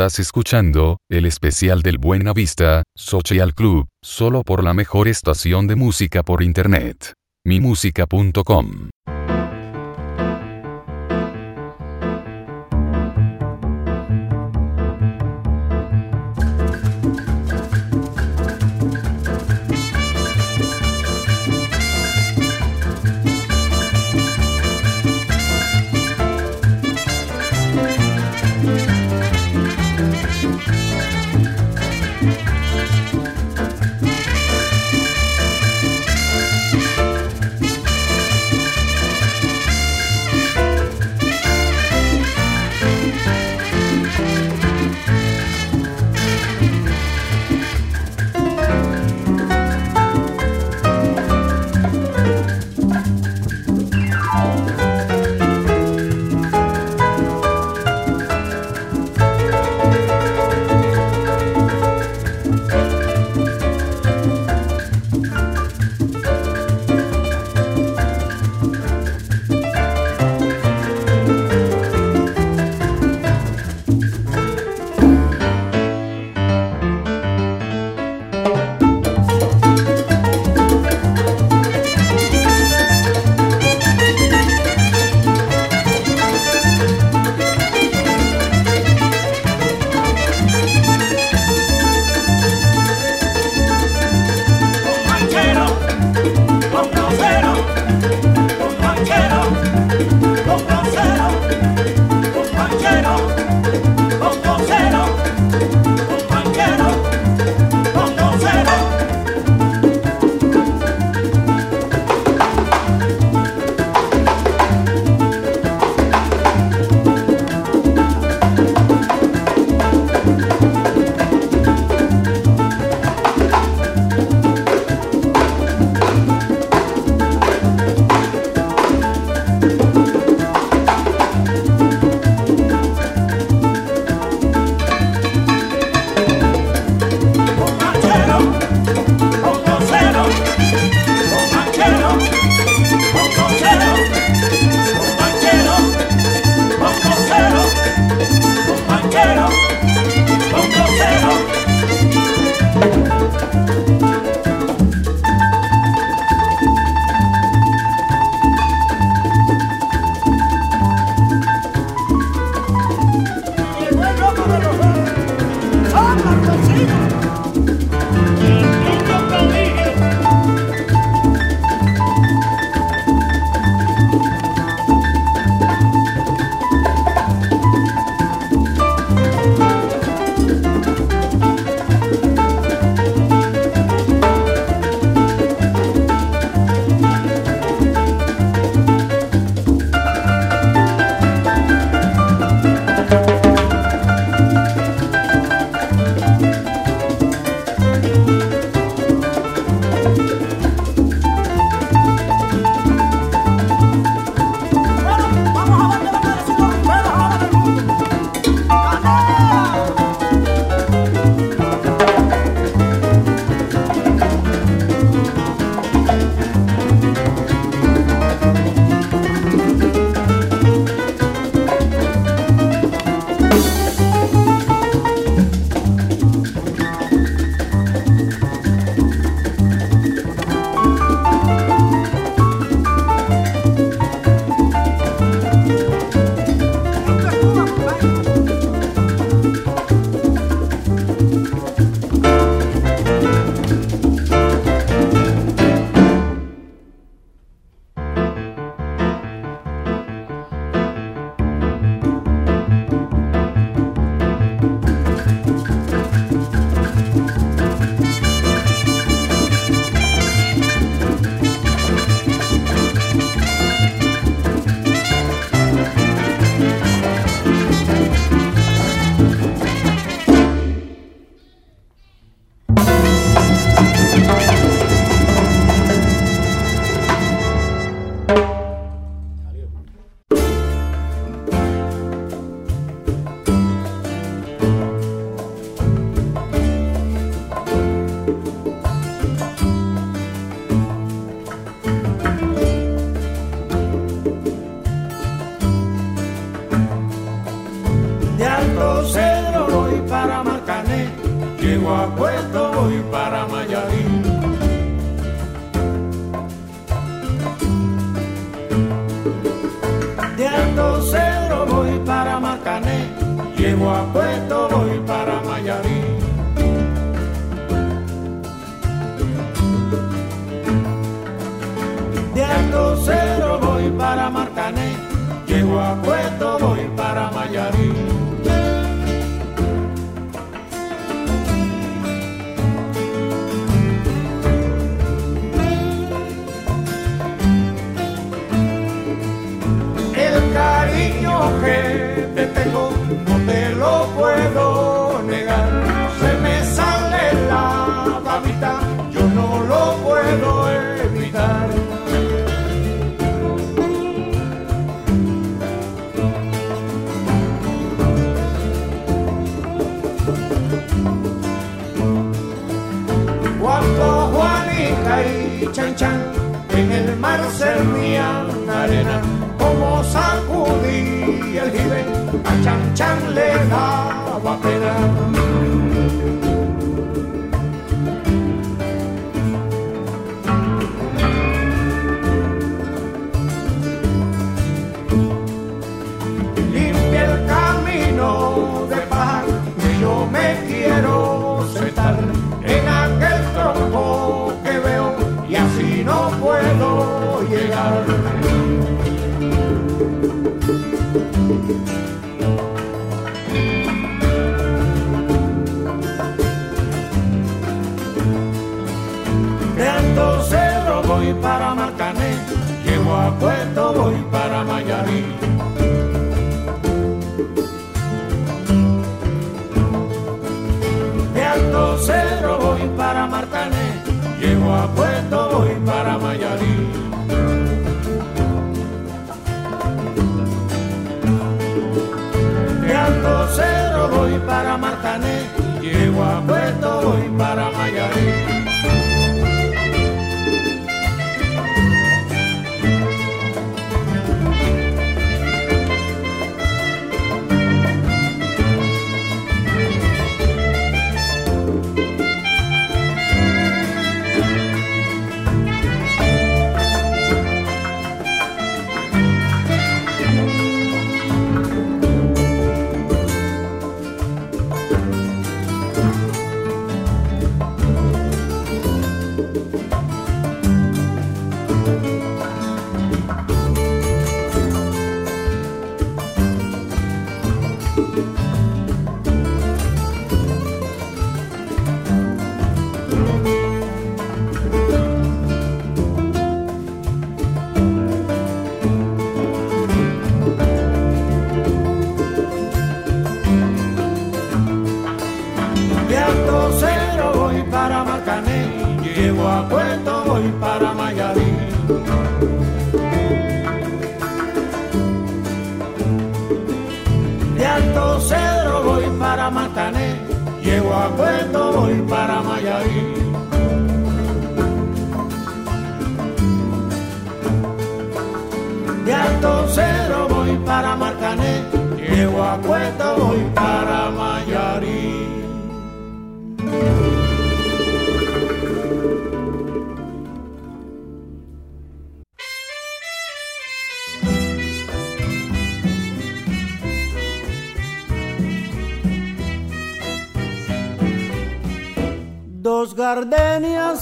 Estás escuchando, el especial del Buena Vista, Social Club, solo por la mejor estación de música por internet. mimusica.com.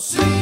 see.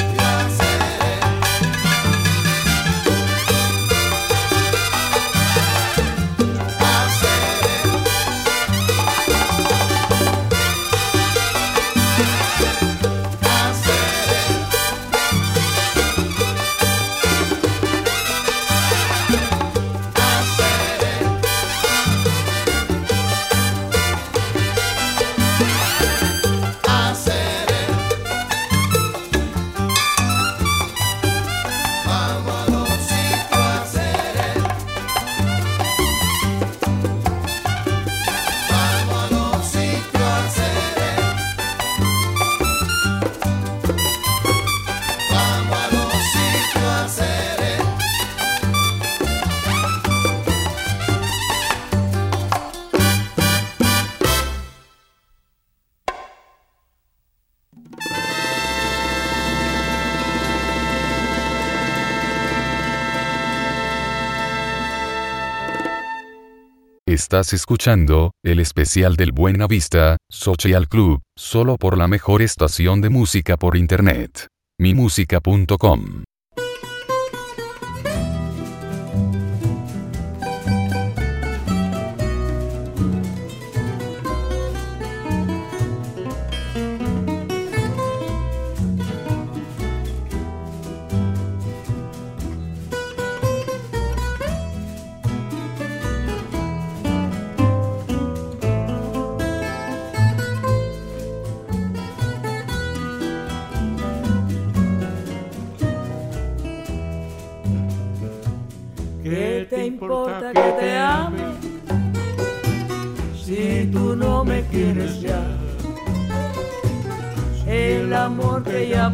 Estás escuchando el especial del Buena Vista Social Club, solo por la mejor estación de música por internet. mimusica.com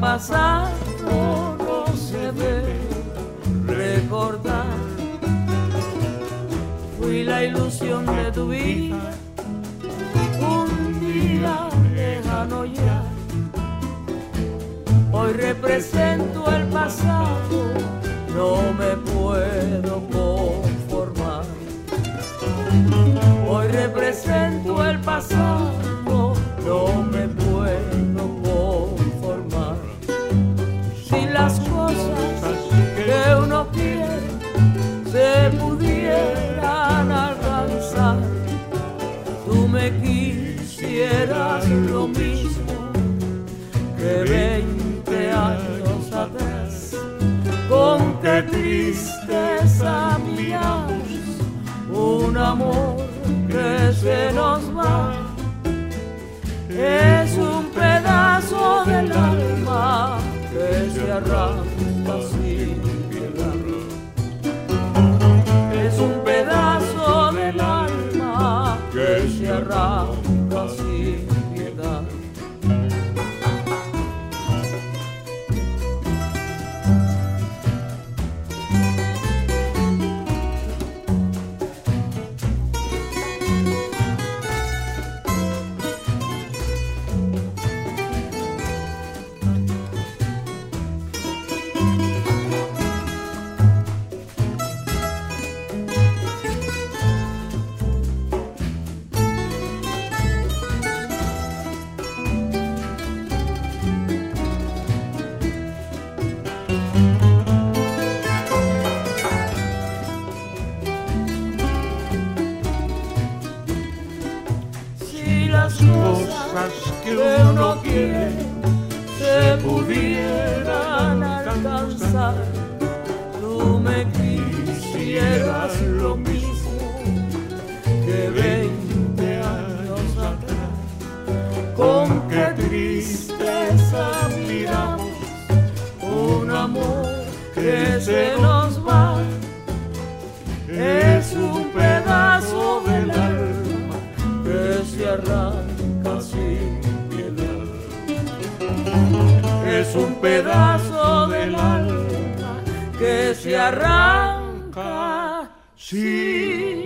pasado no se debe recordar. Fui la ilusión de tu vida, un día lejano ya. Hoy represento el pasado, no me puedo conformar. Hoy represento el pasado, no lo mismo que veinte años atrás. Con qué tristeza miramos un amor que se nos va. Es un pedazo del alma que se arranca sin piedad. Es un pedazo del alma que se arranca me quisieras lo mismo que veinte años atrás. Con qué tristeza miramos un amor que se nos va. Es un pedazo del alma que se arranca sin piedad. Es un pedazo del alma que se arranca. Sí.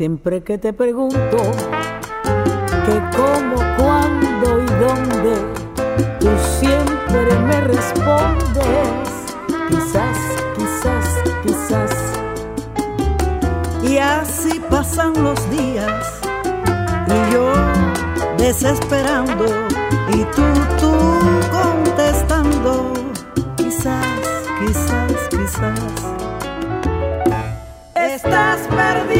Siempre que te pregunto que cómo, cuándo y dónde, tú siempre me respondes, quizás, quizás, quizás. Y así pasan los días y yo desesperando y tú, tú contestando, quizás, quizás, quizás. Estás perdiendo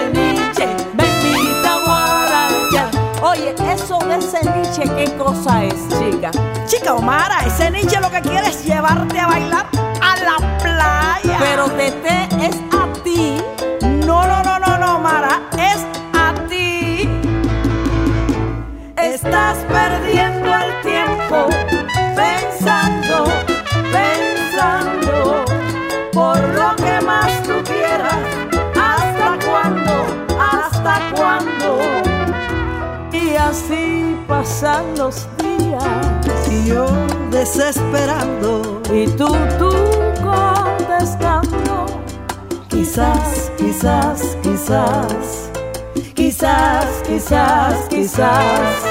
qué cosa es, chica. Chica, Omara, ese Nietzsche lo que quiere es llevarte a bailar a la playa. Pero Tete es a ti. No, no, no, no, no, Omara, es a ti. Estás perdiendo pasan los días y yo desesperando y tú, tú contestando. Quizás, quizás, quizás, quizás, quizás, quizás. Yameneta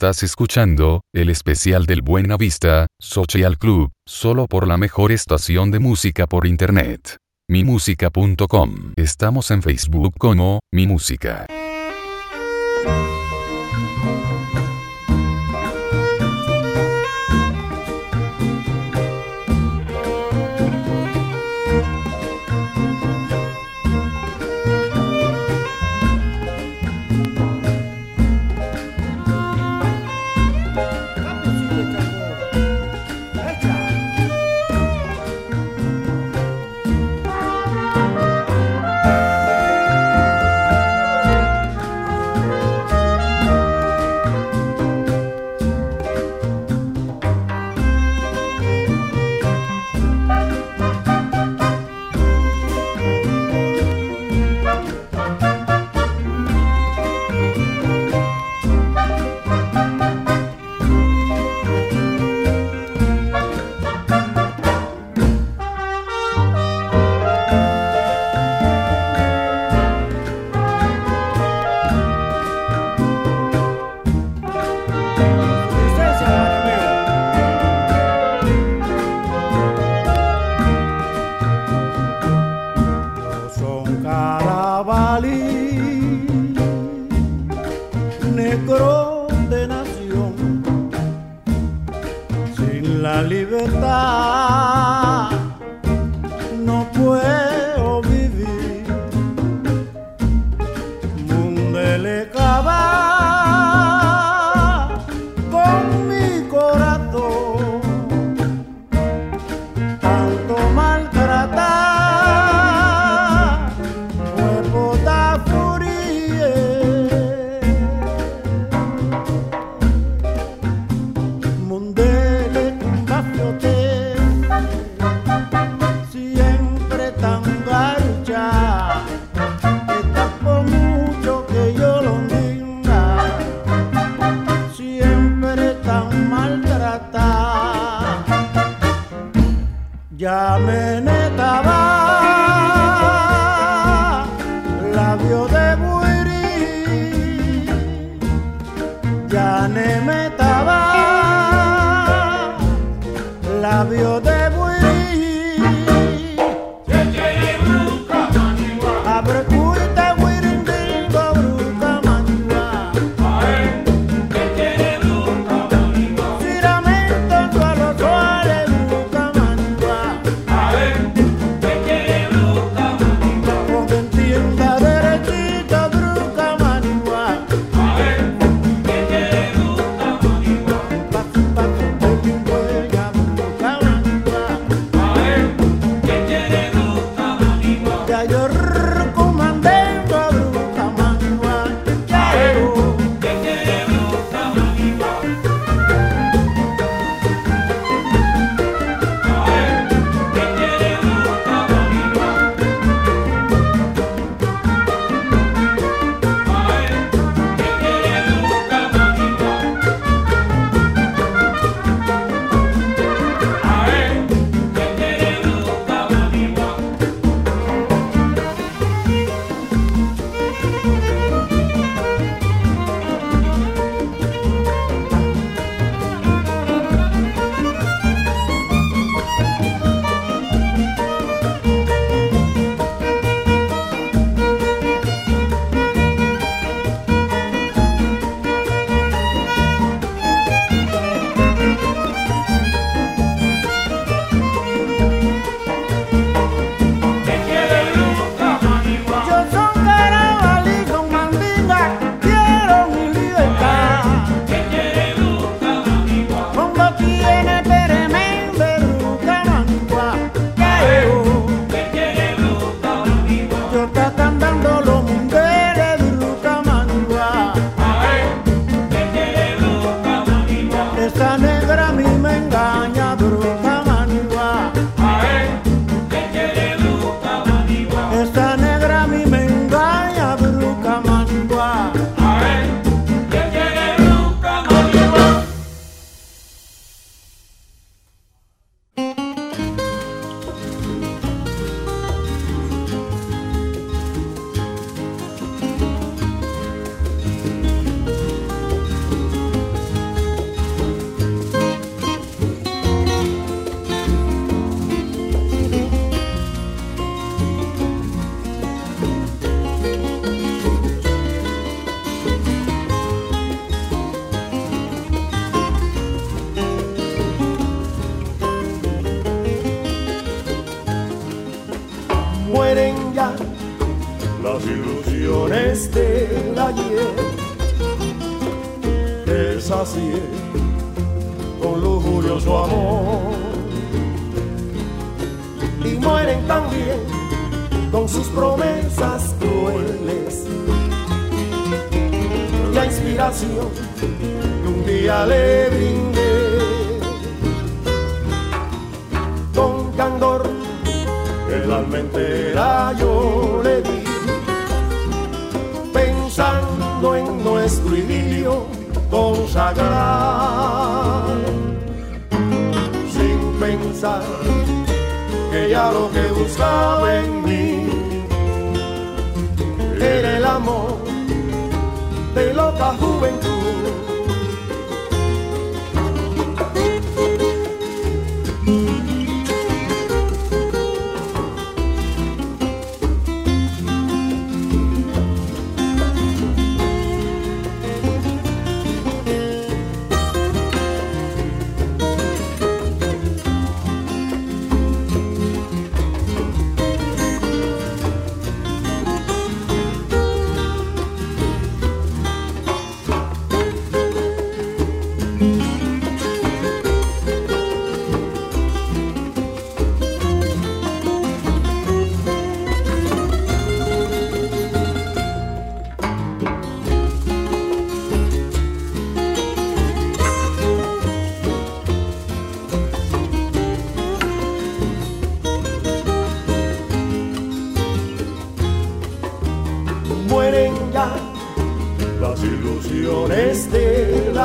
Estás escuchando el especial del Buena Vista Social Club, solo por la mejor estación de música por internet. Mimusica.com. Estamos en Facebook como Mi Música.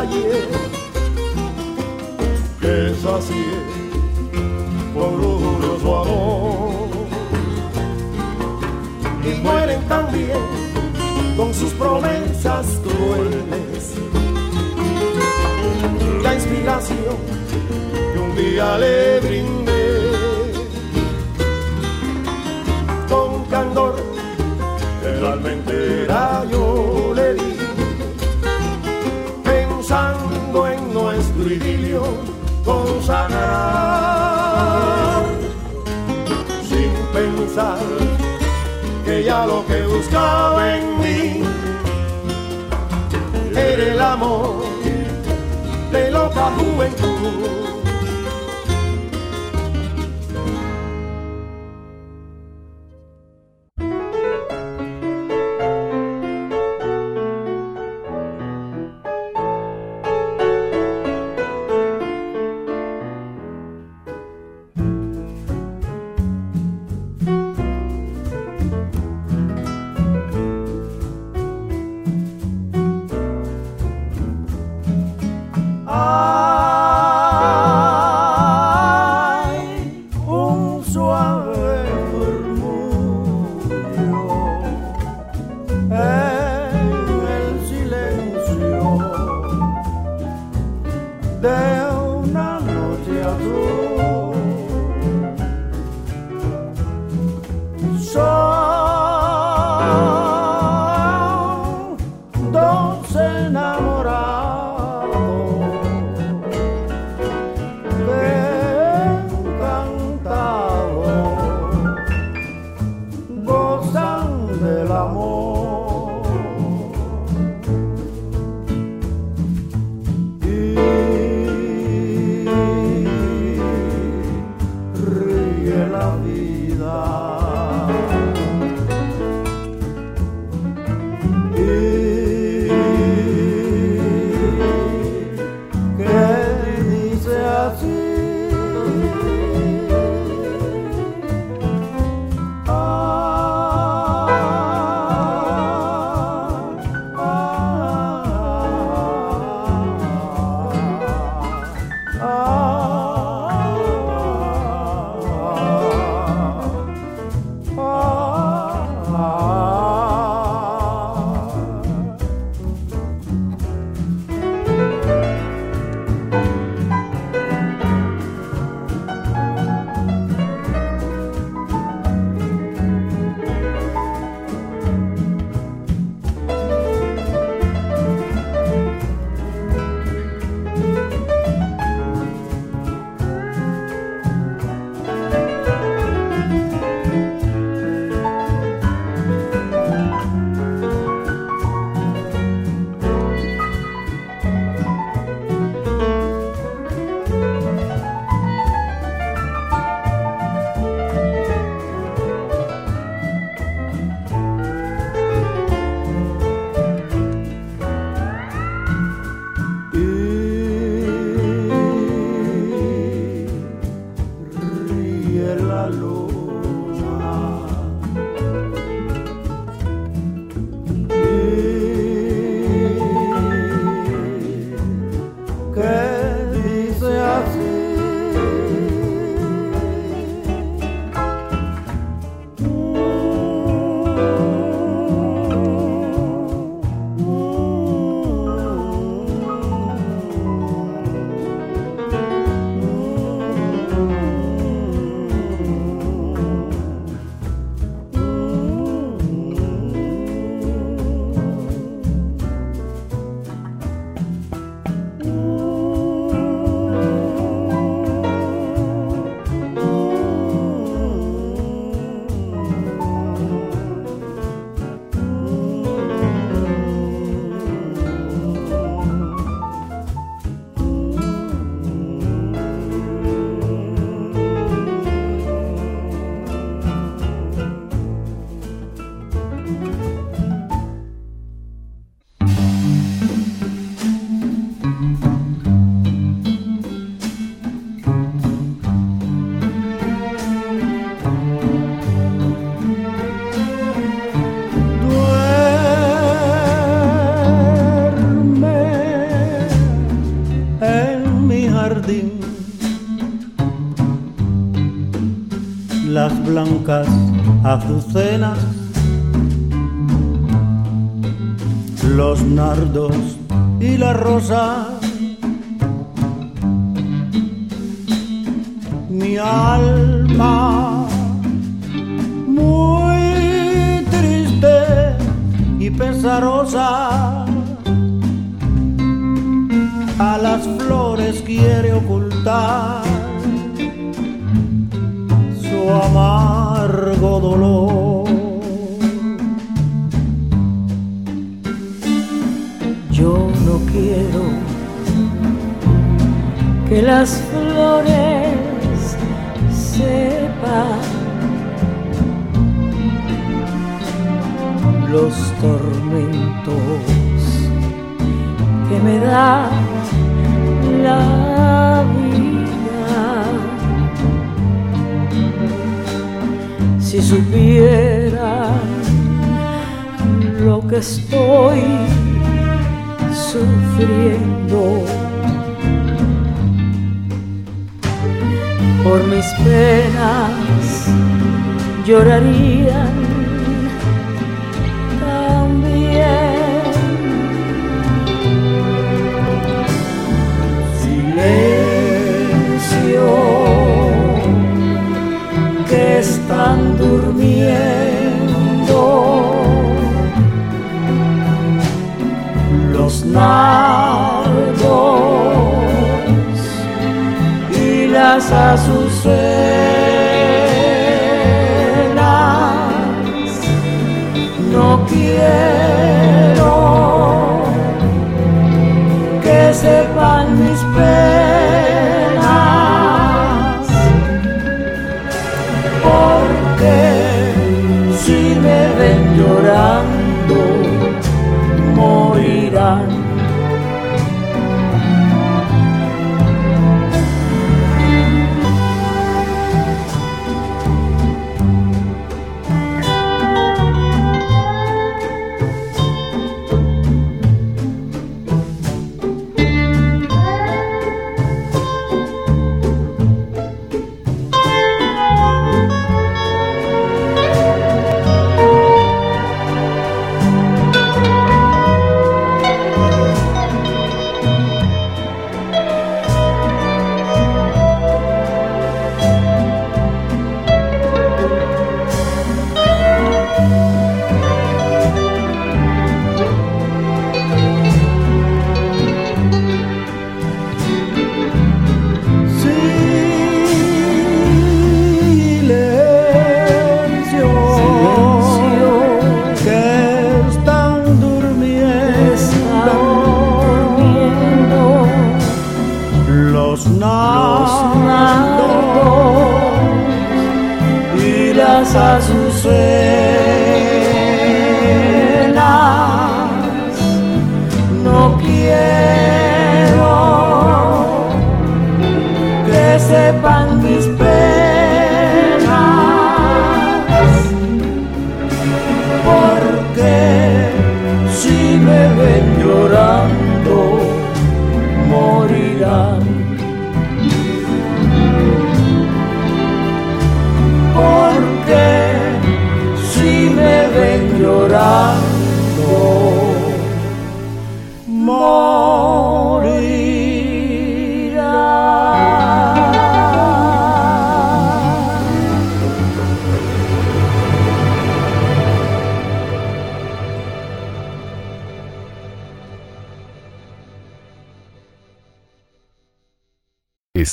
calle que sacié con su amor. Y mueren también con sus promesas crueles. La inspiración que un día le brindó idilio consagrar. Sin pensar que ya lo que buscaba en mí era el amor de loca juventud. azucenas, los nardos y la rosa. Mi alma muy triste y pesarosa a las flores quiere ocultar. Que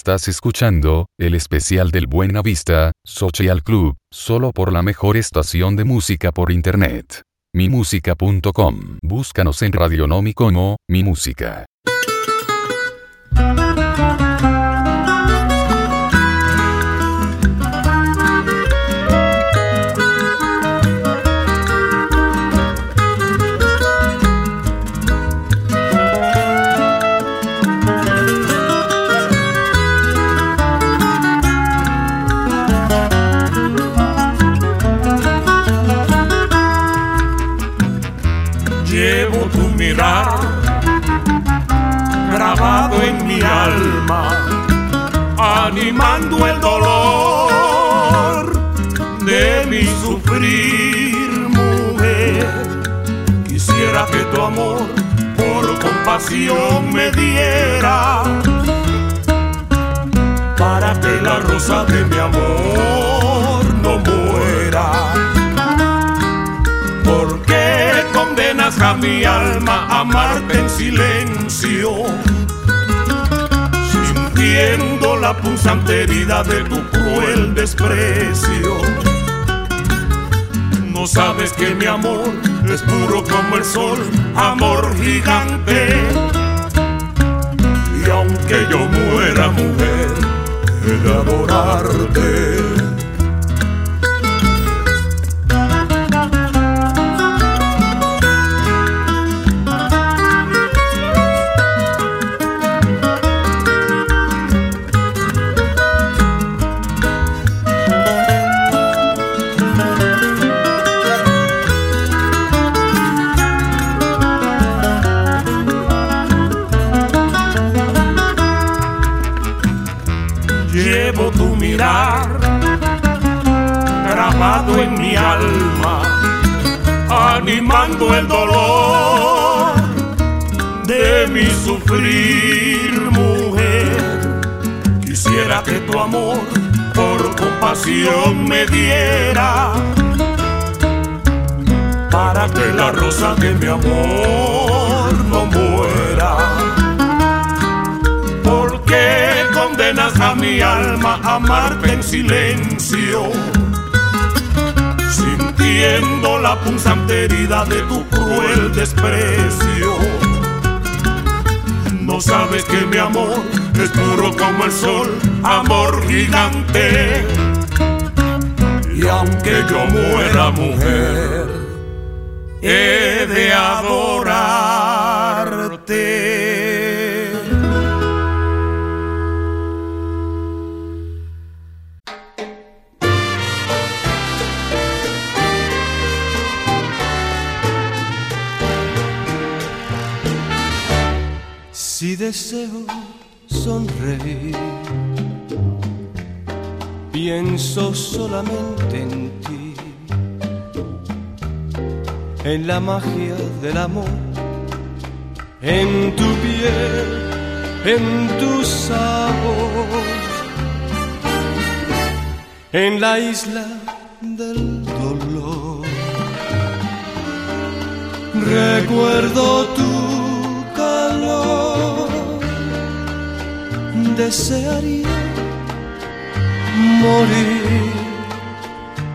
Estás escuchando el especial del Buena Vista Social Club, solo por la mejor estación de música por internet. mimusica.com. Búscanos en Radionomi como Mi Música. Grabado en mi alma, animando el dolor de mi sufrir, mujer. Quisiera que tu amor por compasión me diera para que la rosa de mi amor no muera. ¿Por qué condenas a mi alma a amarte en silencio? La punzante herida de tu cruel desprecio. No sabes que mi amor es puro como el sol, amor gigante. Y aunque yo muera mujer, de adorarte. Animando el dolor de mi sufrir, mujer. Quisiera que tu amor por compasión me diera para que la rosa de mi amor no muera. ¿Por qué condenas a mi alma a amarte en silencio? Sintiendo la punzante herida de tu cruel desprecio. No sabes que mi amor es puro como el sol, amor gigante. Y aunque yo muera mujer, he de adorarte. Si deseo sonreír, pienso solamente en ti, en la magia del amor, en tu piel, en tu sabor, en la isla del dolor. Recuerdo tu desearía morir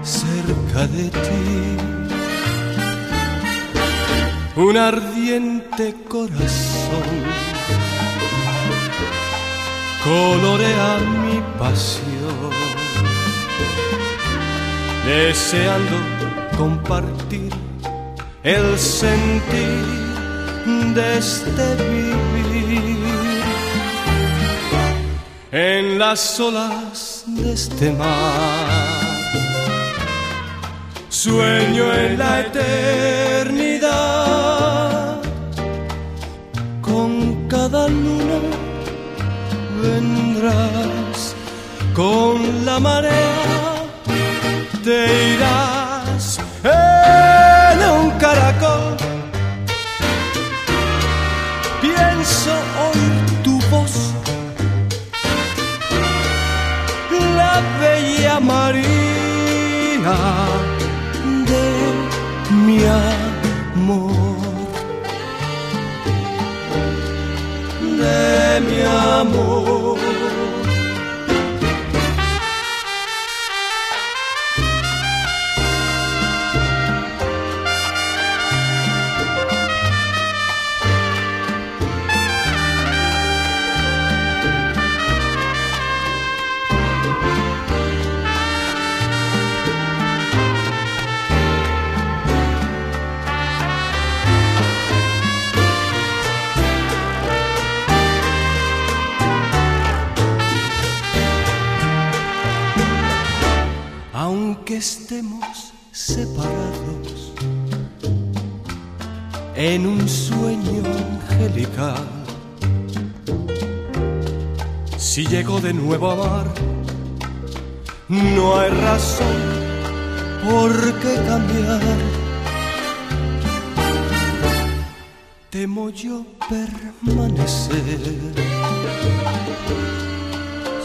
cerca de ti. Un ardiente corazón colorea mi pasión, deseando compartir el sentir de este vivir en las olas de este mar. Sueño en la eternidad, con cada luna vendrás, con la marea te irás en un caracol. Bella Marina de mi amor, de mi amor. Estemos separados en un sueño angelical, si llego de nuevo a amar, no hay razón por qué cambiar. temo yo permanecer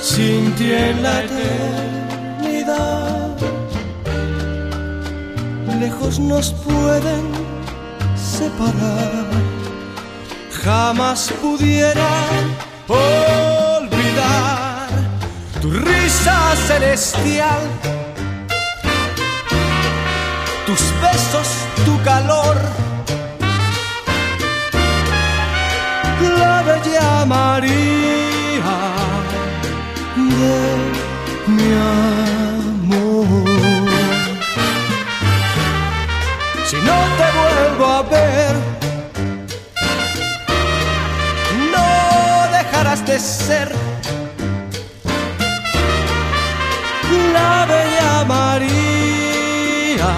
sin ti en la eternidad. Lejos nos pueden separar, jamás pudiera olvidar tu risa celestial, tus besos, tu calor la bella de ser la bella María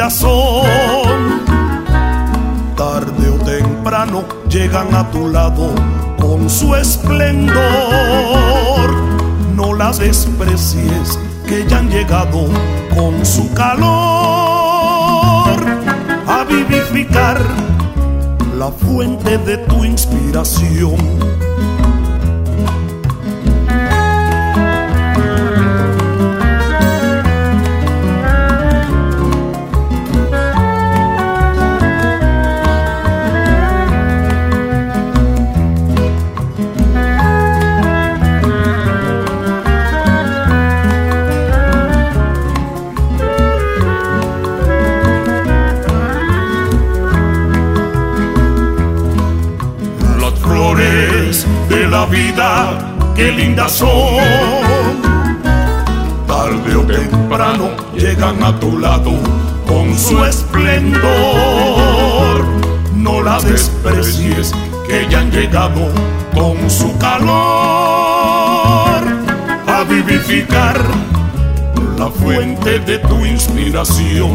lindas son. Tarde o temprano llegan a tu lado con su esplendor. No las desprecies, que ya han llegado con su calor a vivificar la fuente de tu inspiración. Vida, qué lindas son. Tarde o temprano llegan a tu lado con su esplendor. No las desprecies, que ya han llegado con su calor a vivificar la fuente de tu inspiración.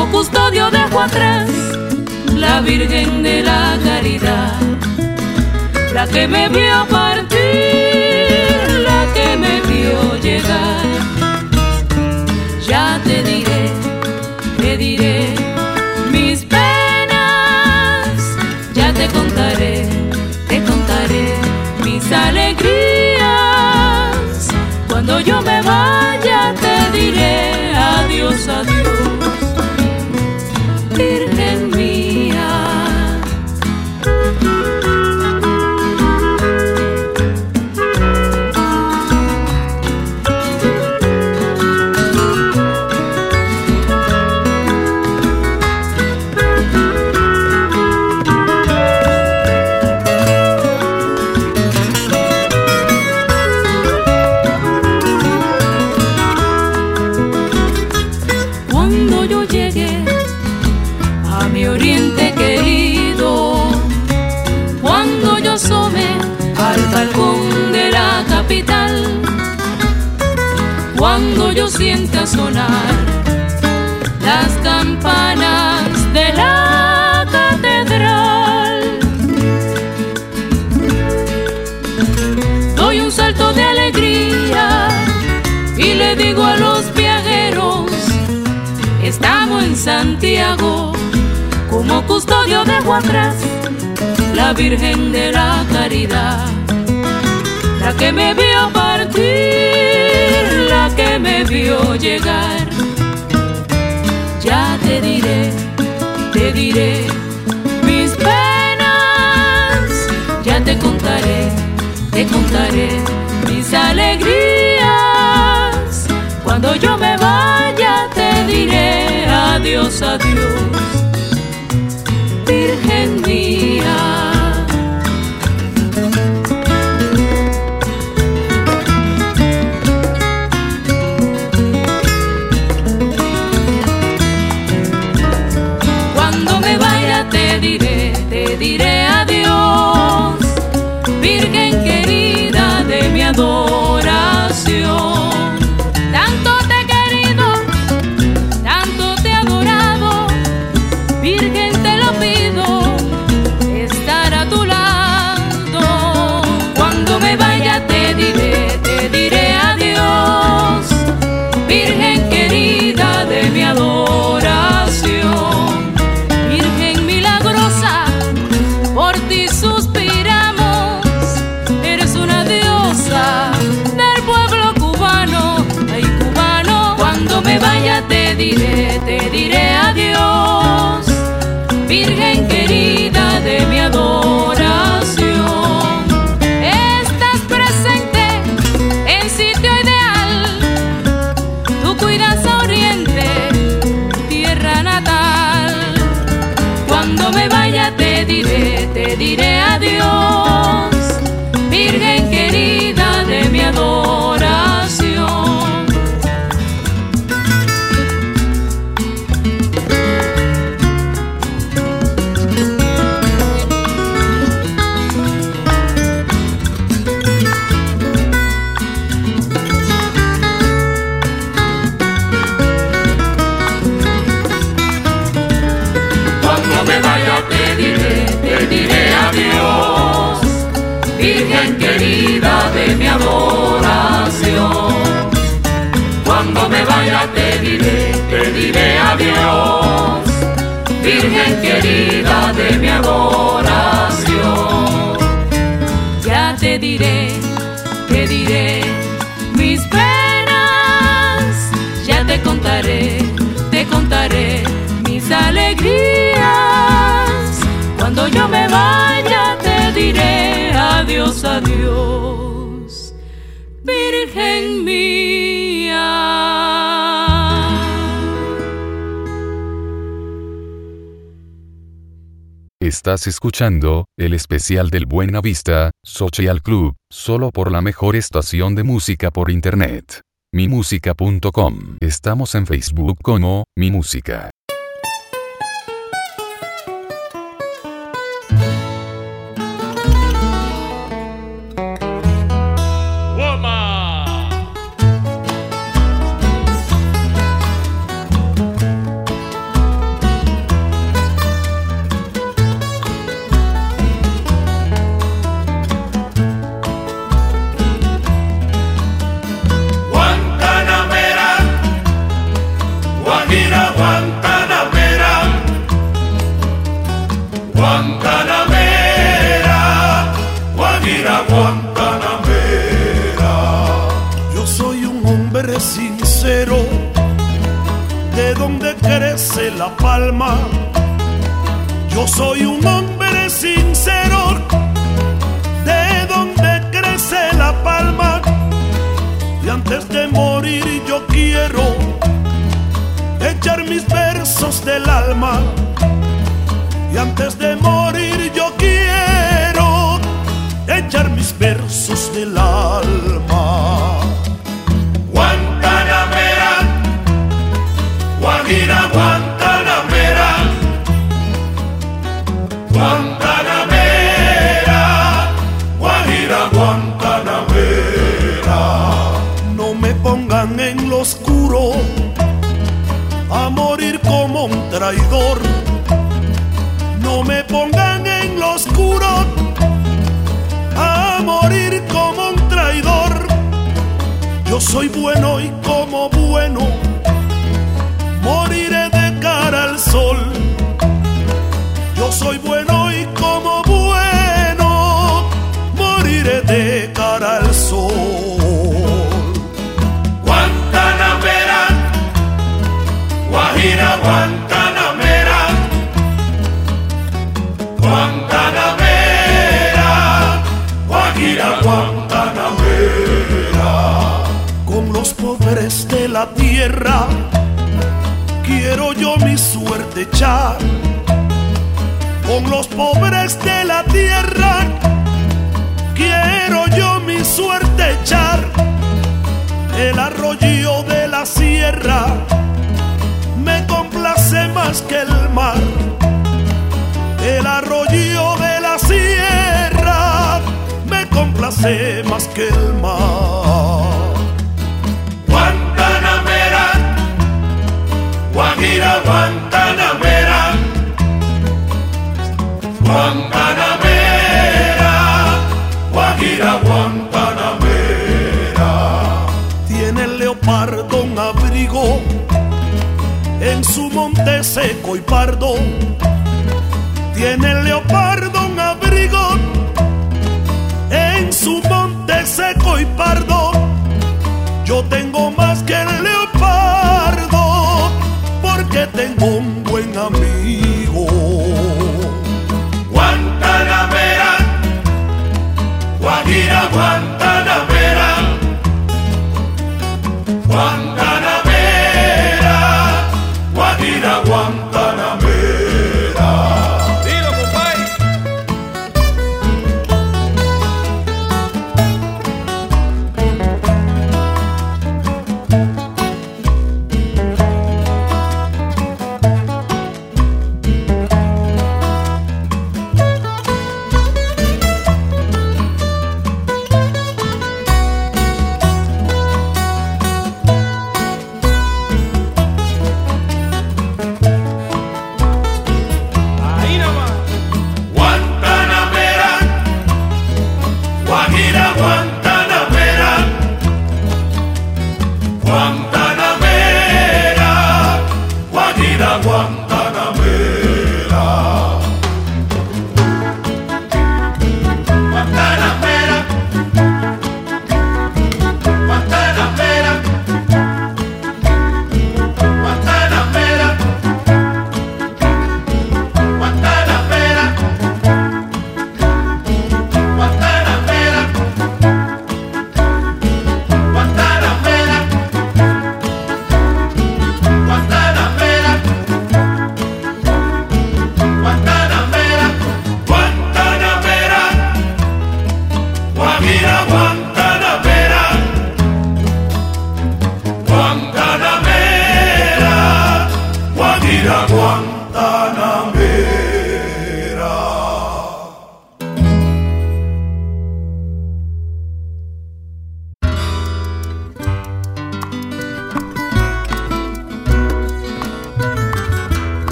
Como custodio dejo atrás la Virgen de la Caridad, la que me vio partir, la que me vio llegar. Las campanas de la catedral, doy un salto de alegría y le digo a los viajeros, estamos en Santiago, como custodio dejo atrás la Virgen de la Caridad, la que me vio partir, que me vio llegar. Ya te diré, te diré mis penas, ya te contaré, te contaré mis alegrías. Cuando yo me vaya te diré adiós, adiós, diré, te diré adiós, Virgen querida de mi adoración. Escuchando el especial del Buena Vista Social Club, solo por la mejor estación de música por internet. mimusica.com. Estamos en Facebook como Mi Música. Soy un hombre sincero, de donde crece la palma. Y antes de morir yo quiero echar mis versos del alma. Y antes de morir yo quiero echar mis versos del alma. Guantanamera, Guajira, Guantanamera, traidor. Yo soy bueno y como bueno moriré de cara al sol. Yo soy bueno y como bueno moriré de cara al sol. Guantanamera, Guajira, Guantanamera, pobres de la tierra. Quiero yo mi suerte echar con los pobres de la tierra. Quiero yo mi suerte echar el arroyo de la sierra. Me complace más que el mar. El arroyo de la sierra me complace más que el mar. Guajira, Guantanamera, Guantanamera, Guajira, Guantanamera. Tiene el leopardo un abrigo en su monte seco y pardo. Tiene el leopardo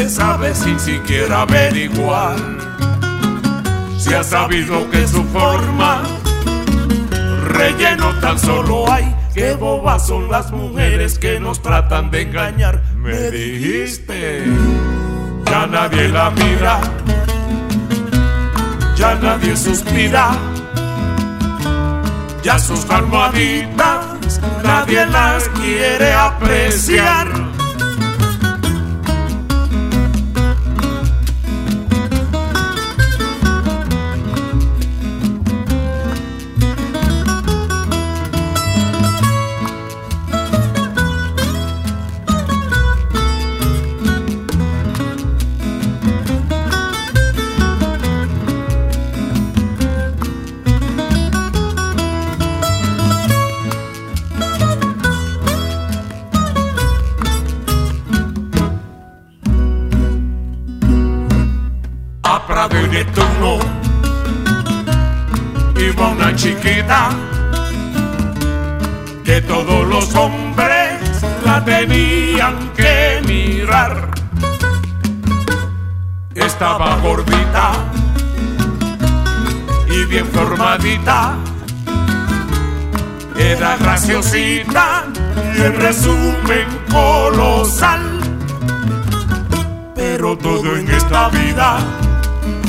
se sabe sin siquiera averiguar. Se ha sabido que su forma relleno tan solo hay. Qué bobas son las mujeres que nos tratan de engañar. Me dijiste, ya nadie la mira, ya nadie suspira ya sus almohaditas nadie las quiere apreciar. Era graciosita y en resumen colosal. Pero todo en esta vida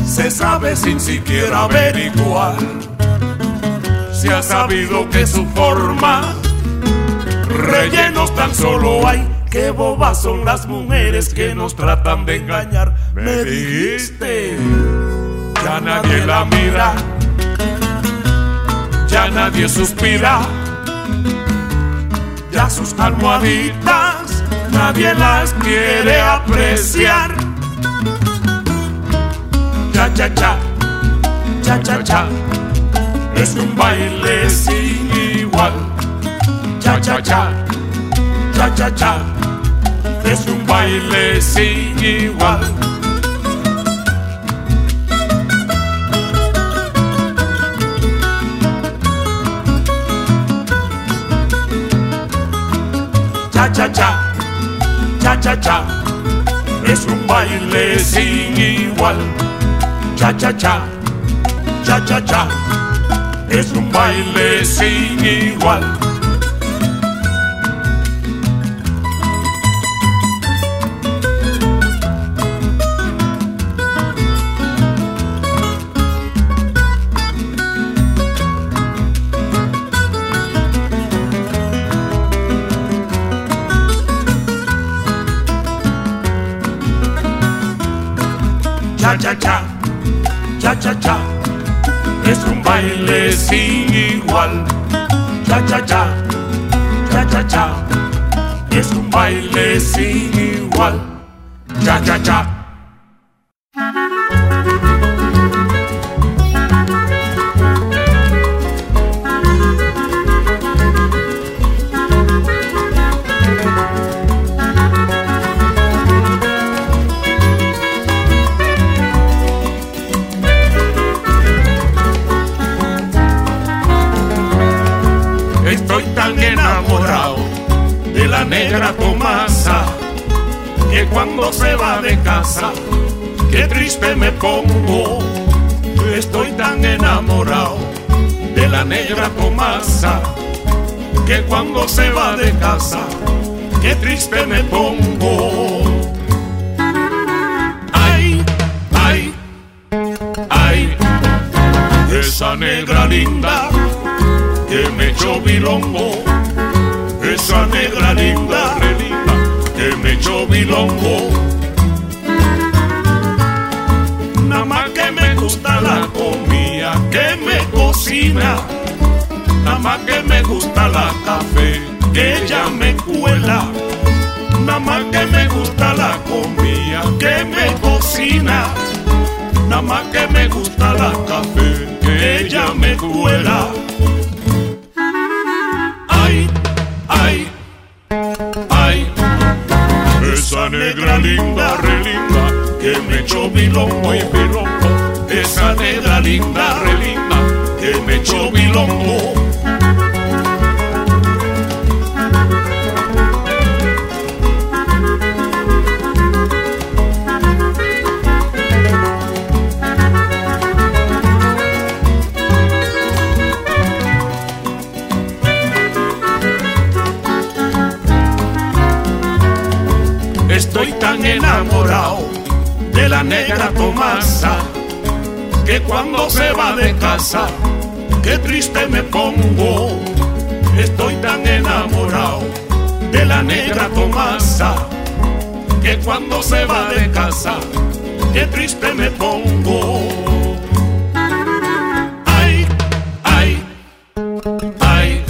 se sabe sin siquiera averiguar. Se ha sabido que su forma rellenos tan solo hay. Qué bobas son las mujeres que nos tratan de engañar. Me dijiste, ya nadie la mira. Ya nadie suspira, ya sus almohaditas nadie las quiere apreciar. Cha cha cha, cha cha cha, es un baile sin igual. Cha cha cha, cha cha cha, es un baile sin igual. Cha cha cha, cha cha es un baile sin igual. Cha cha cha, cha cha cha, es un baile sin igual. Cha cha cha, es un baile sin igual, cha cha cha, cha cha cha, es un baile sin igual, Nada más que me gusta la comida que me cocina, nada más que me gusta la café que ella me cuela, nada más que me gusta la comida que me cocina, nada más que me gusta la café que ella me cuela. Linda, re linda, que me echó bilongo y bilongo. Esa negra linda, re linda, que me echó bilongo. Negra Tomasa, que cuando se va de casa, qué triste me pongo. Estoy tan enamorado de la negra Tomasa, que cuando se va de casa, qué triste me pongo. Ay, ay, ay,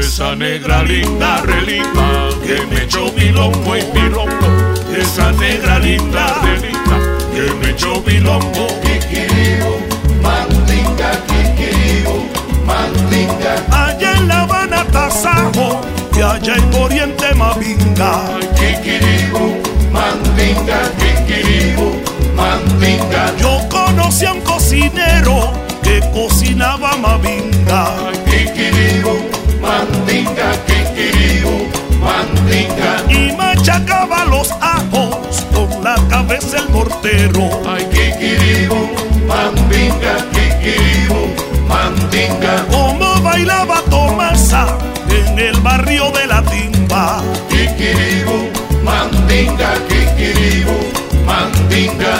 esa negra linda, relinda, que me echó bilongo y bilongo esa negra linda, linda que me echó bilongo. Kikiribu, mandinga, kikiribu, mandinga. Allá en La Habana, Tasajo, y allá en Oriente, Mavinga. Kikiribu, mandinga, kikiribu, mandinga. Yo conocí a un cocinero que cocinaba Mavinga. Kikiribu, mandinga, kikiribu, mandinga. Y machacaba los cabeza el mortero. Ay, kikiribu, mandinga, kikiribu, mandinga. Como bailaba Tomasa en el barrio de la timba. Kikiribu, mandinga, kikiribu, mandinga.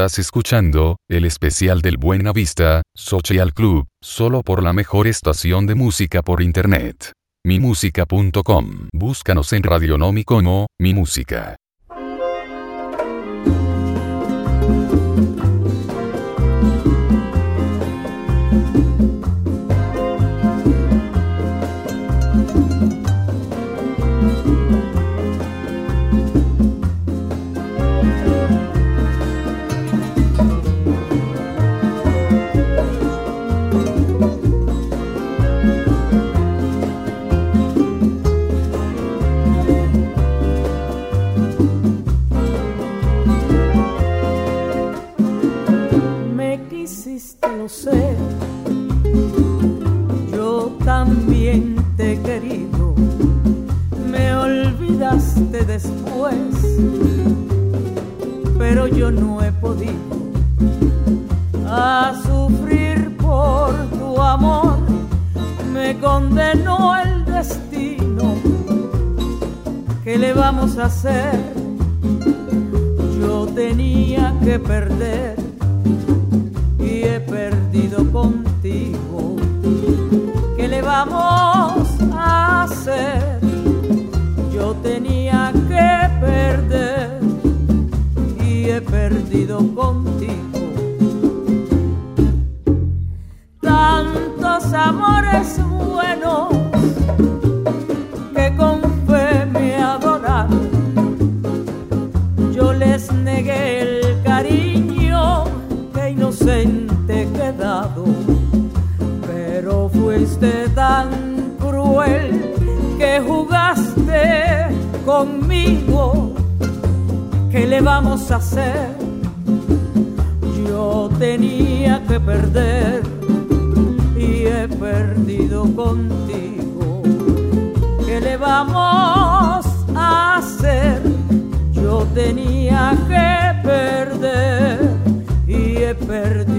Estás escuchando el especial del Buena Vista Social Club, solo por la mejor estación de música por internet. Mimusica.com. Búscanos en Radionomi como Mi Música. después, pero yo no he podido a sufrir por tu amor, me condenó el destino. ¿Qué le vamos a hacer? Yo tenía que perder y he perdido contigo. ¿Qué le vamos a hacer? Yo tenía perder y he perdido contigo. Tantos amores buenos conmigo, ¿qué le vamos a hacer? Yo tenía que perder y he perdido contigo. ¿Qué le vamos a hacer? Yo tenía que perder y he perdido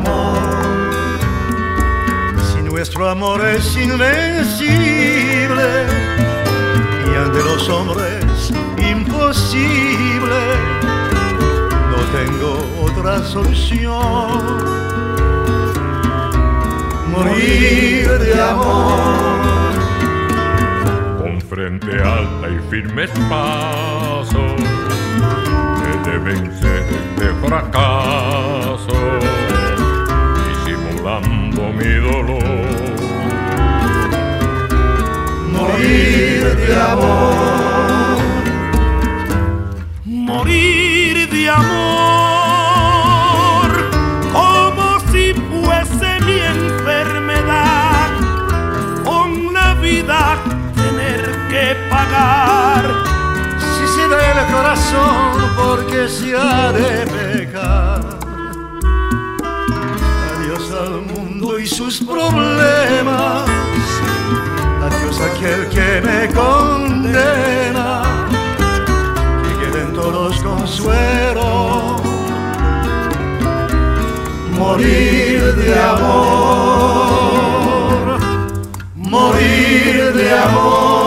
amor, si nuestro amor es invencible y ante los hombres imposible. No tengo otra solución. Morir de amor. Con frente alta y firmes pasos, deben ser de fracaso, disimulando mi dolor. Morir de amor. Morir de amor como si fuese mi enfermedad, con la vida tener que pagar. Si se da el corazón porque se ha de pecar. sus problemas. Adiós aquel que me condena, que queden todos consuelos. Morir de amor, morir de amor.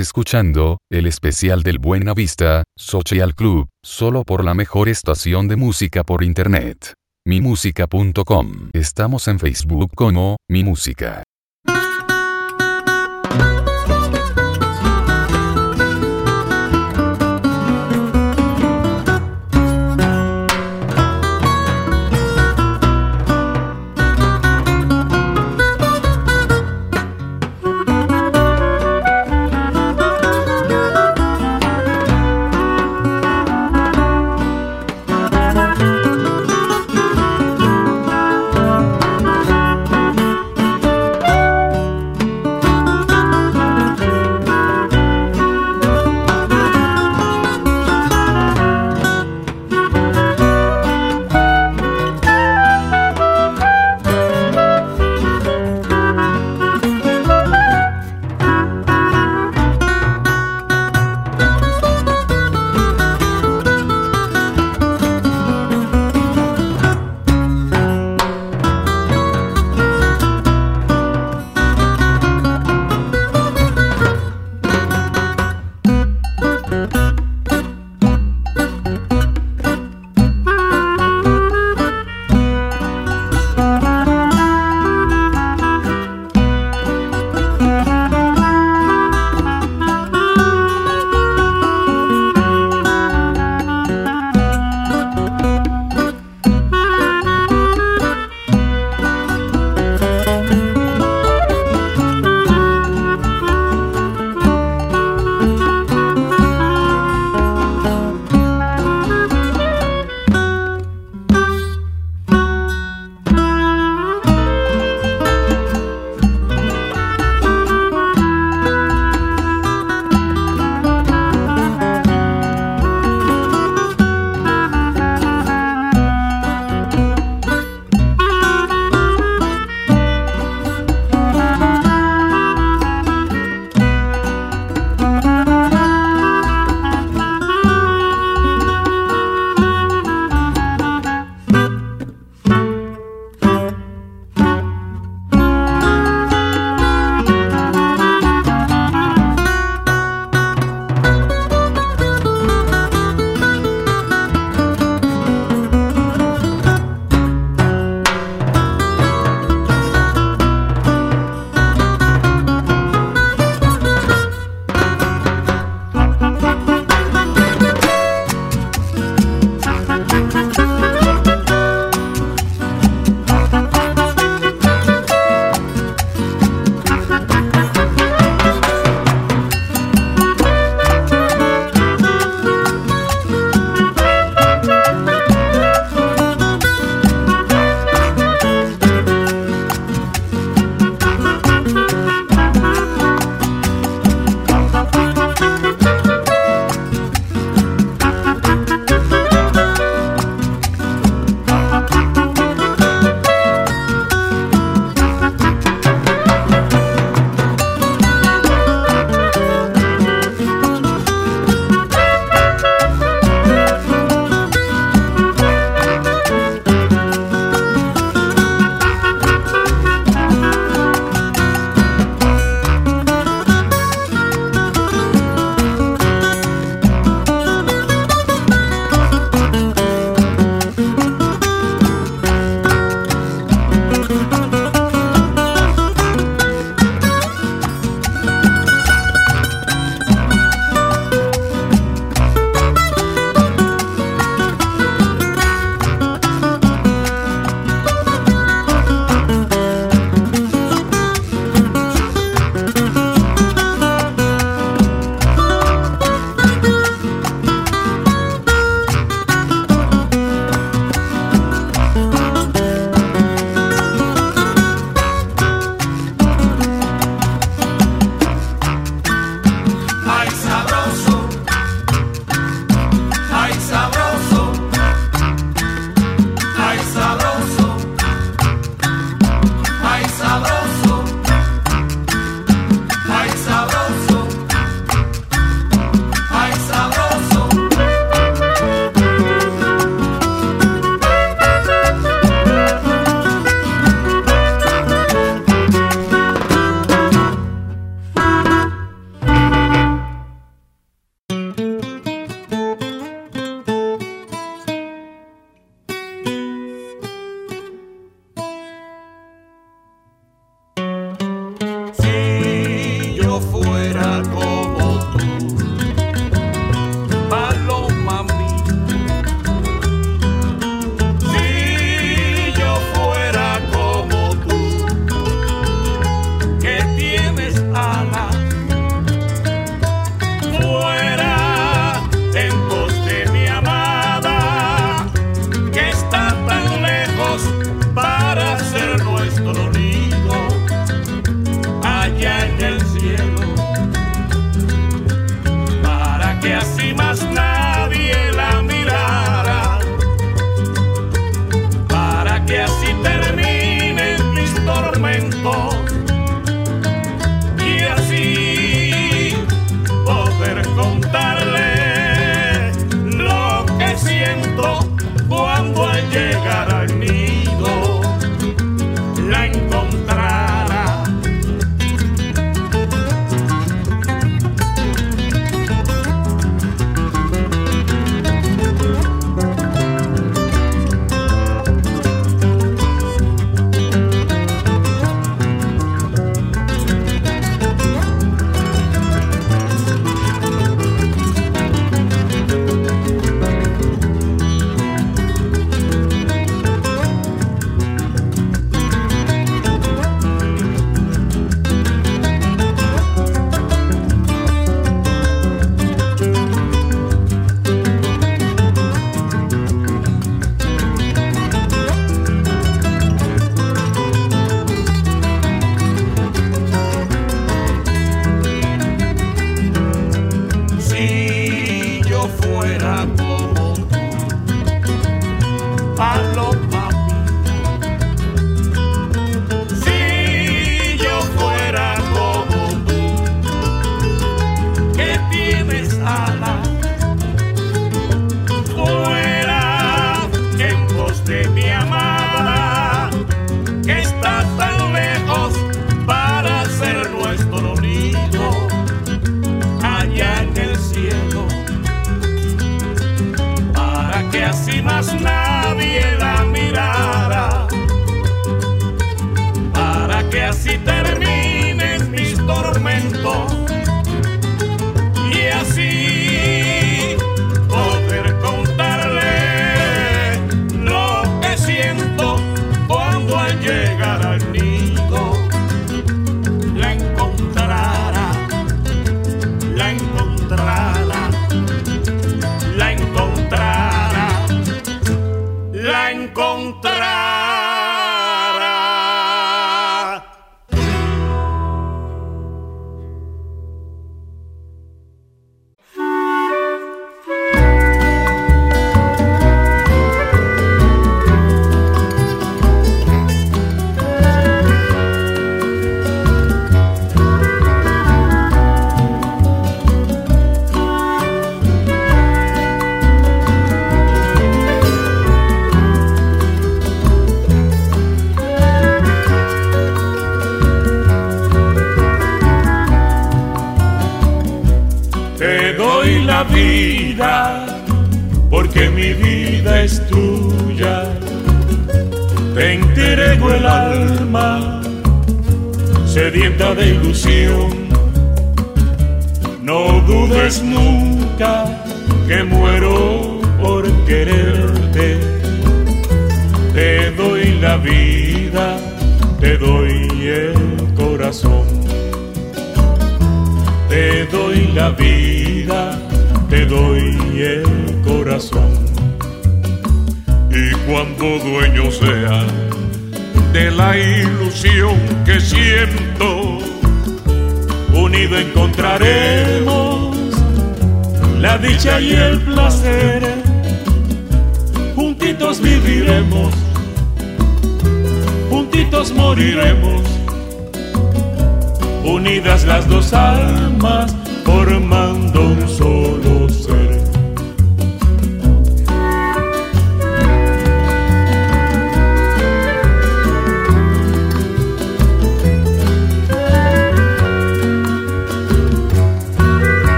Escuchando el especial del Buena Vista Social Club, solo por la mejor estación de música por internet. Mimusica.com. Estamos en Facebook como Mi Música.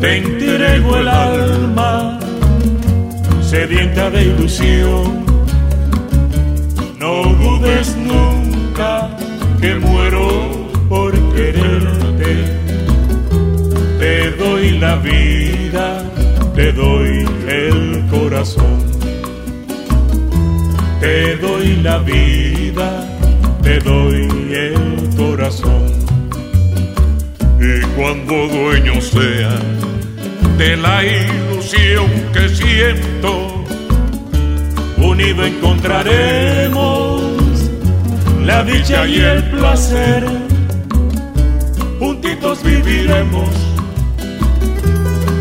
Te entrego el alma sedienta de ilusión. No dudes nunca que muero por quererte. Te doy la vida, te doy el corazón. Te doy la vida, te doy el corazón. Y cuando dueño sea de la ilusión que siento, unido encontraremos la dicha y el placer. Juntitos viviremos,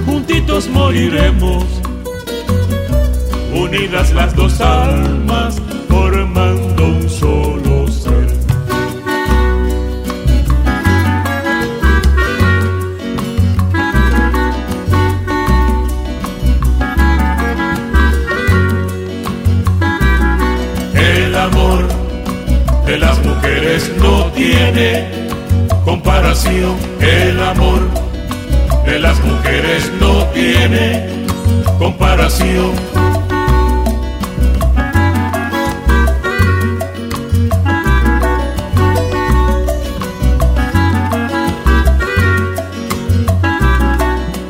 juntitos moriremos unidas las dos almas comparación. El amor de las mujeres no tiene comparación.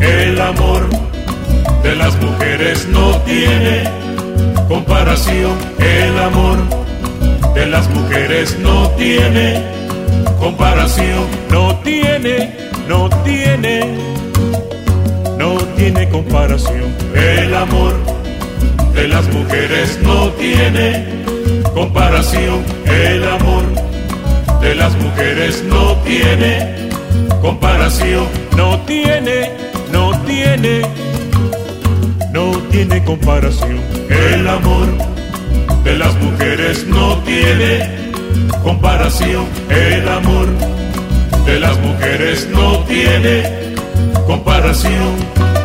El amor de las mujeres no tiene comparación. El amor de las mujeres no tiene comparación. No tiene, no tiene, no tiene comparación. El amor de las mujeres no tiene comparación. El amor de las mujeres no tiene comparación. No tiene, no tiene, no tiene comparación. El amor de las mujeres no tiene comparación. El amor de las mujeres no tiene comparación.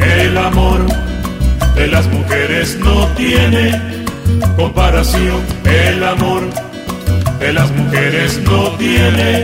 El amor de las mujeres no tiene comparación. El amor de las mujeres no tiene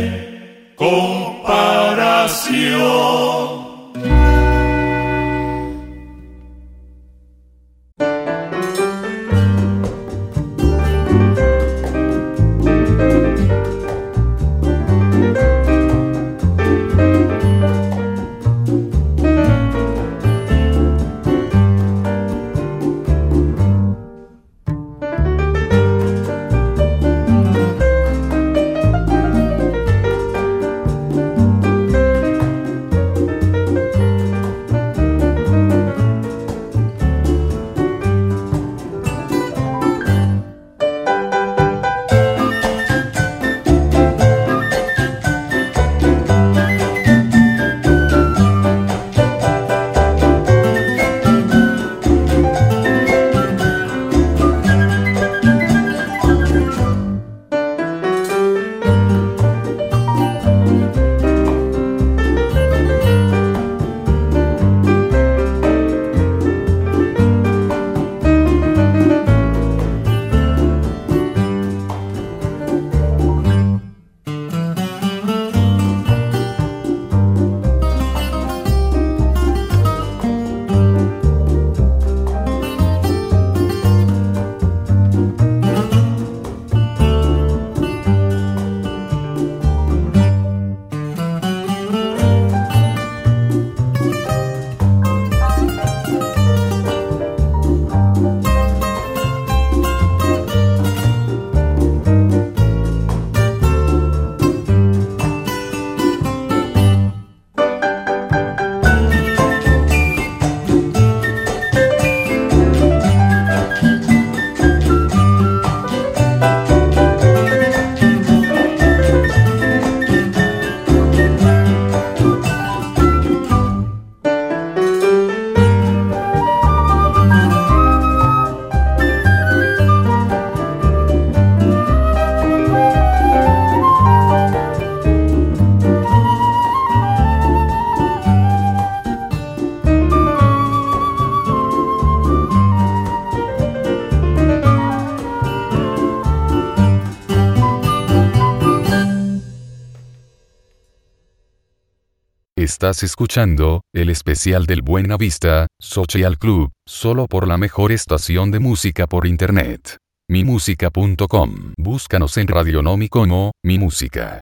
Estás escuchando el especial del Buena Vista Social Club, solo por la mejor estación de música por internet. mimusica.com. Búscanos en Radionomi como Mi Música.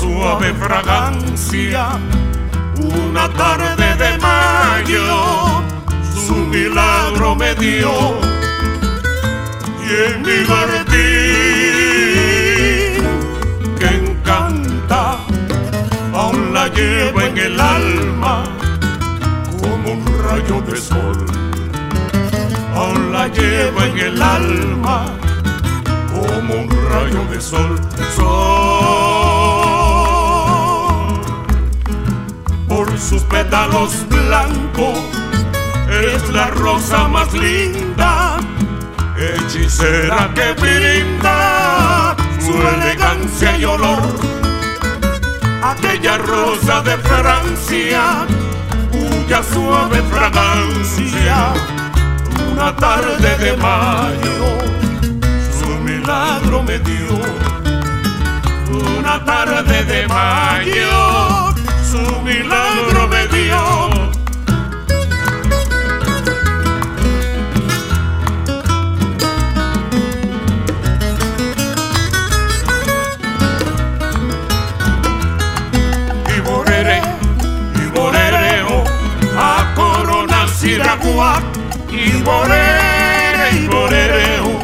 Suave fragancia, una tarde de mayo, su milagro me dio. Y en mi jardín, que encanta, aún la llevo en el alma, como un rayo de sol. Aún la llevo en el alma, como un rayo de sol. Sol sus pétalos blancos es la rosa más linda, hechicera que brinda su elegancia y olor. Aquella rosa de Francia, cuya suave fragancia, una tarde de mayo, su milagro me dio. Una tarde de mayo, milagro dio. Y borreré, y a corona Siragua. Y borreré, y borrereo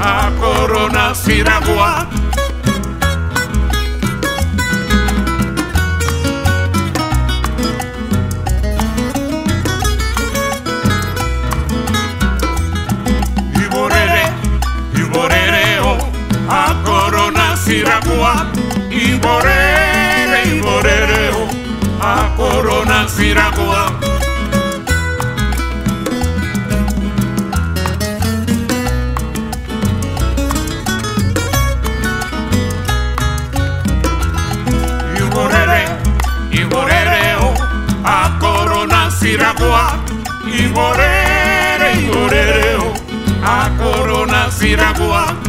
a corona Siragua. Gipuzkoa Iborere, iborereo Akoronak zirakoa Iborere, iborereo Akoronak zirakoa Iborere, iborereo Akoronak zirakoa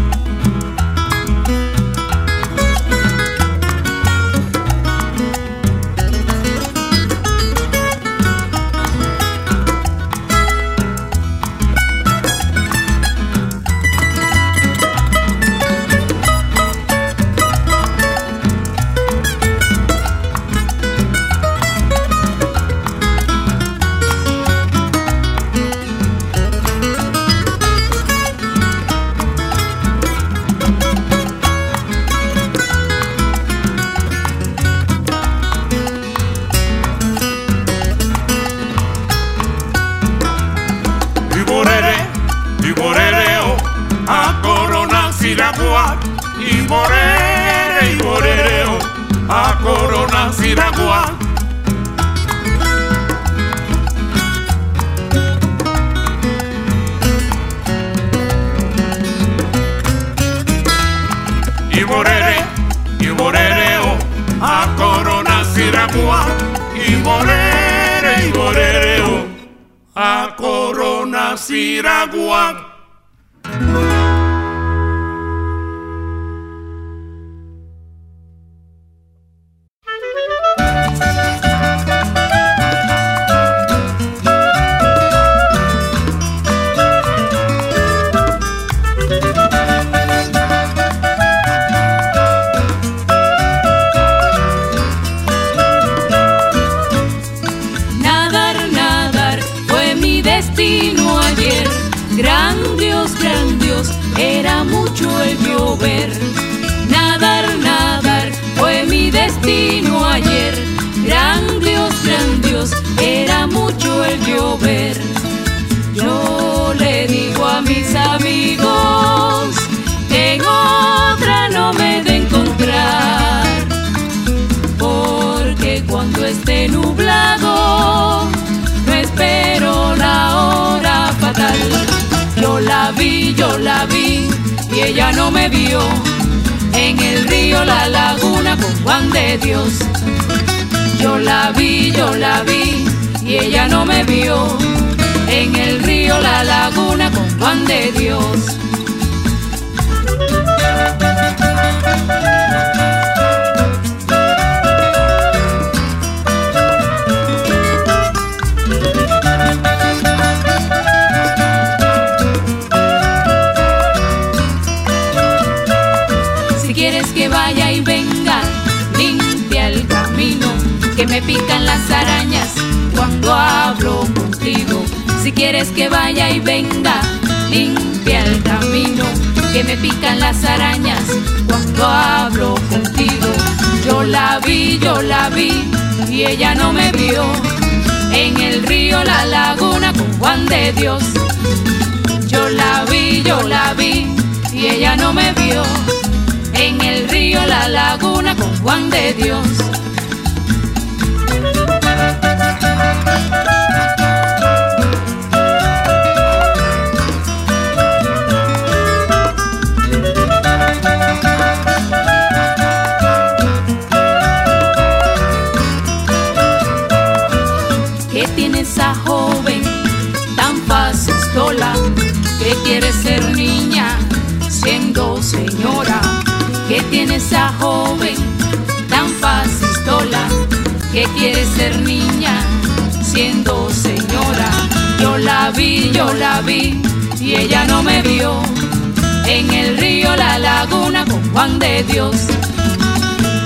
mucho el llover. Nadar, nadar, fue mi destino ayer. Gran Dios, gran Dios, era mucho el llover. Yo le digo a mis amigos en otra no me de encontrar, porque cuando esté nublado no espero la hora fatal. Yo la vi, yo la vi y ella no me vio en el río La Laguna con Juan de Dios. Yo la vi, yo la vi y ella no me vio en el río La Laguna con Juan de Dios. Me pican las arañas cuando hablo contigo. Si quieres que vaya y venga, limpia el camino, que me pican las arañas cuando hablo contigo. Yo la vi, yo la vi, y ella no me vio. En el río La Laguna con Juan de Dios. Yo la vi, yo la vi, y ella no me vio. En el río La Laguna con Juan de Dios. Que quiere ser niña siendo señora? ¿Qué tiene esa joven tan facistola que quiere ser niña siendo señora? Yo la vi, yo la vi y ella no me vio en el río La Laguna con Juan de Dios.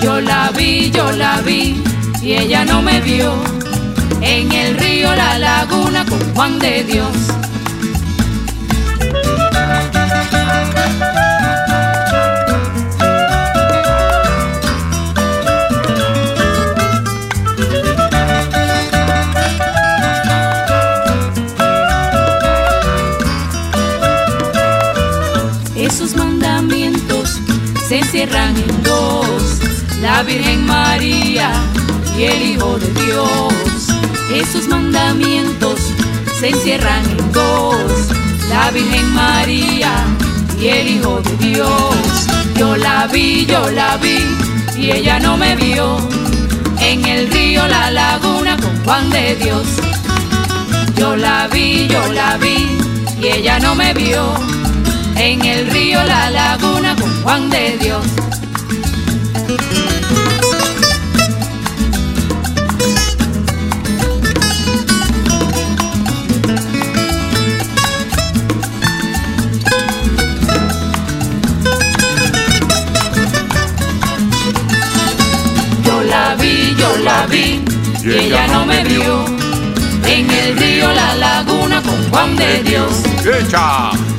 Yo la vi, yo la vi y ella no me vio en el río La Laguna con Juan de Dios. Se encierran en dos, la Virgen María y el Hijo de Dios. Esos mandamientos se encierran en dos, la Virgen María y el Hijo de Dios. Yo la vi, yo la vi y ella no me vio en el río La Laguna con Juan de Dios. Yo la vi, yo la vi y ella no me vio en el río La Laguna con Juan de Dios. Yo la vi, yo la vi y ella no me vio en el río La Laguna con Juan de Dios.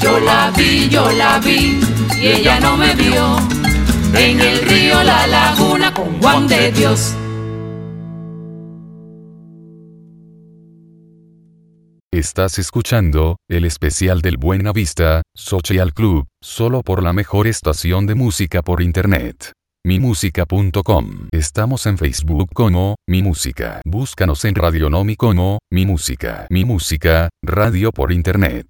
Yo la vi, yo la vi y ella no me vio en el río La Laguna con Juan de Dios. Estás escuchando el especial del Buena Vista Social Club, solo por la mejor estación de música por internet. mimusica.com. Estamos en Facebook como Mi Música. Búscanos en Radionomi como Mi Música. Mi Música, radio por internet.